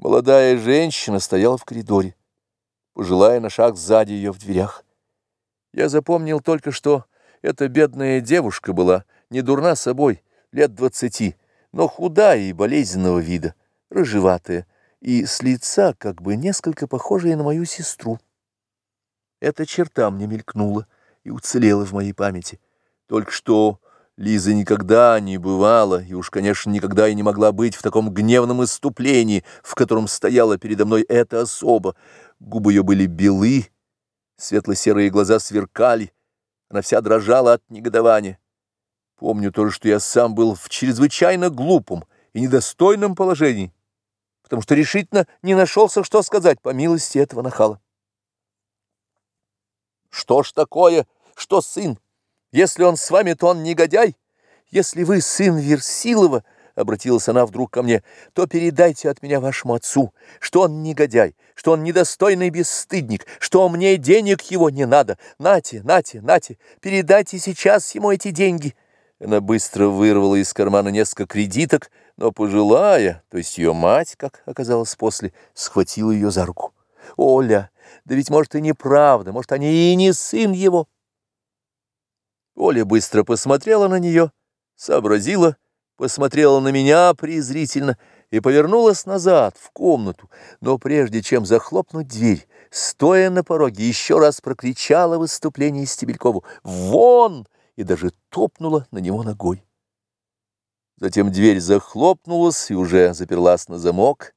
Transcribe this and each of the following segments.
Молодая женщина стояла в коридоре, пожилая на шаг сзади ее в дверях. Я запомнил только, что эта бедная девушка была не дурна собой, лет двадцати, но худая и болезненного вида, рыжеватая, и с лица как бы несколько похожая на мою сестру. Эта черта мне мелькнула и уцелела в моей памяти. Только что Лиза никогда не бывала, и уж, конечно, никогда и не могла быть в таком гневном иступлении, в котором стояла передо мной эта особа. Губы ее были белы, светло-серые глаза сверкали, она вся дрожала от негодования. Помню тоже, что я сам был в чрезвычайно глупом и недостойном положении, потому что решительно не нашелся, что сказать по милости этого нахала. «Что ж такое, что сын?» Если он с вами, то он негодяй. Если вы сын Версилова, — обратилась она вдруг ко мне, — то передайте от меня вашему отцу, что он негодяй, что он недостойный бесстыдник, что мне денег его не надо. Нате, нате, нате, передайте сейчас ему эти деньги. Она быстро вырвала из кармана несколько кредиток, но пожилая, то есть ее мать, как оказалось после, схватила ее за руку. «Оля, да ведь, может, и неправда, может, они и не сын его». Оля быстро посмотрела на нее, сообразила, посмотрела на меня презрительно и повернулась назад, в комнату, но прежде чем захлопнуть дверь, стоя на пороге, еще раз прокричала выступление Стебелькову «Вон!» и даже топнула на него ногой. Затем дверь захлопнулась и уже заперлась на замок.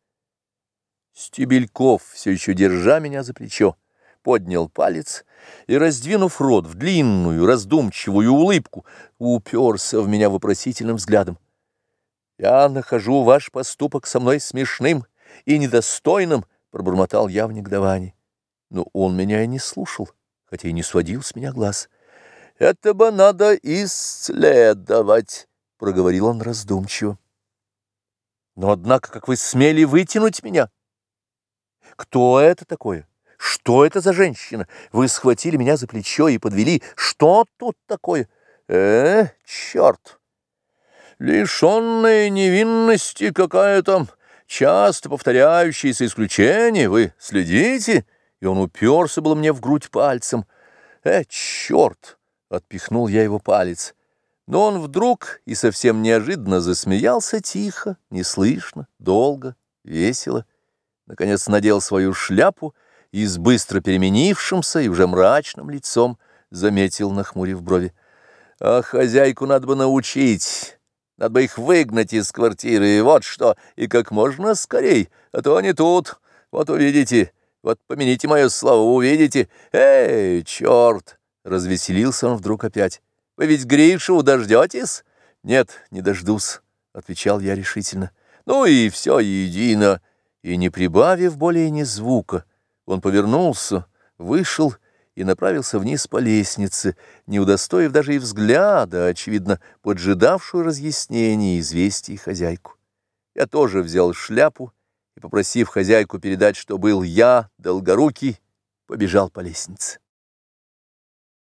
Стебельков, все еще держа меня за плечо, поднял палец и, раздвинув рот в длинную, раздумчивую улыбку, уперся в меня вопросительным взглядом. «Я нахожу ваш поступок со мной смешным и недостойным», — пробормотал я в негодовании. Но он меня и не слушал, хотя и не сводил с меня глаз. «Это бы надо исследовать», — проговорил он раздумчиво. «Но, однако, как вы смели вытянуть меня? Кто это такое?» Что это за женщина? Вы схватили меня за плечо и подвели. Что тут такое? Э, черт! Лишенная невинности какая-то, часто повторяющееся исключение. Вы следите? И он уперся было мне в грудь пальцем. Э, черт! Отпихнул я его палец. Но он вдруг и совсем неожиданно засмеялся тихо, неслышно, долго, весело. Наконец надел свою шляпу и с быстро переменившимся и уже мрачным лицом заметил, нахмурив брови. «А хозяйку надо бы научить, надо бы их выгнать из квартиры, и вот что, и как можно скорей, а то они тут, вот увидите, вот помяните мое слово, увидите. Эй, черт!» — развеселился он вдруг опять. «Вы ведь Гришу дождетесь?» «Нет, не дождусь», — отвечал я решительно. «Ну и все едино». И, не прибавив более ни звука, — он повернулся, вышел и направился вниз по лестнице, не удостоив даже и взгляда, очевидно, поджидавшую разъяснений и известий хозяйку. Я тоже взял шляпу и, попросив хозяйку передать, что был я, долгорукий, побежал по лестнице.